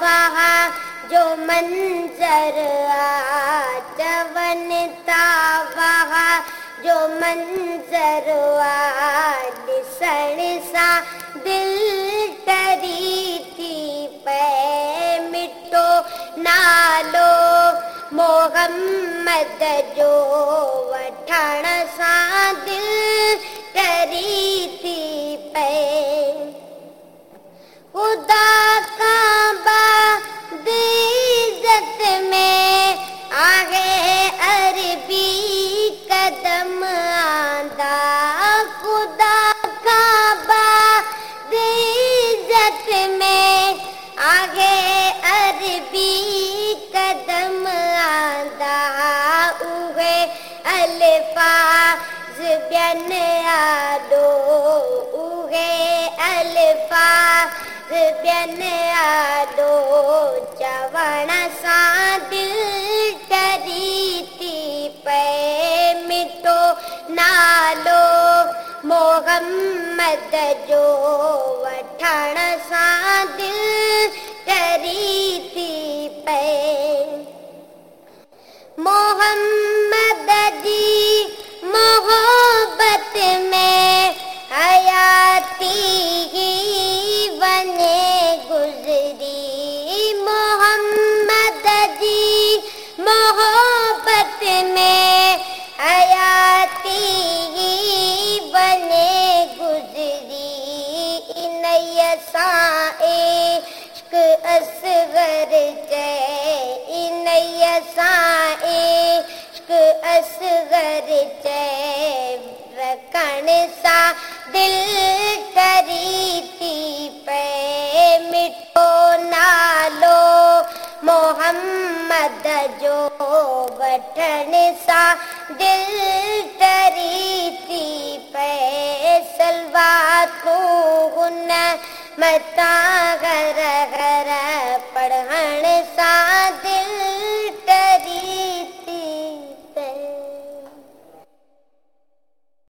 وہاں جو منظر آتا بنتا وہاں جو منظر آج سڑسا دل تری تھی پے مٹو نالو محمد جو وٹھن سا دل جوان سا دل ڈریتی پے مٹو نالو محمد جو وٹھڑ سا دل کن سا دل کری تھی پہ مٹو نالو محمد جو بٹھن سا دل تری تھی پہ سلوات کو متا گھر گھر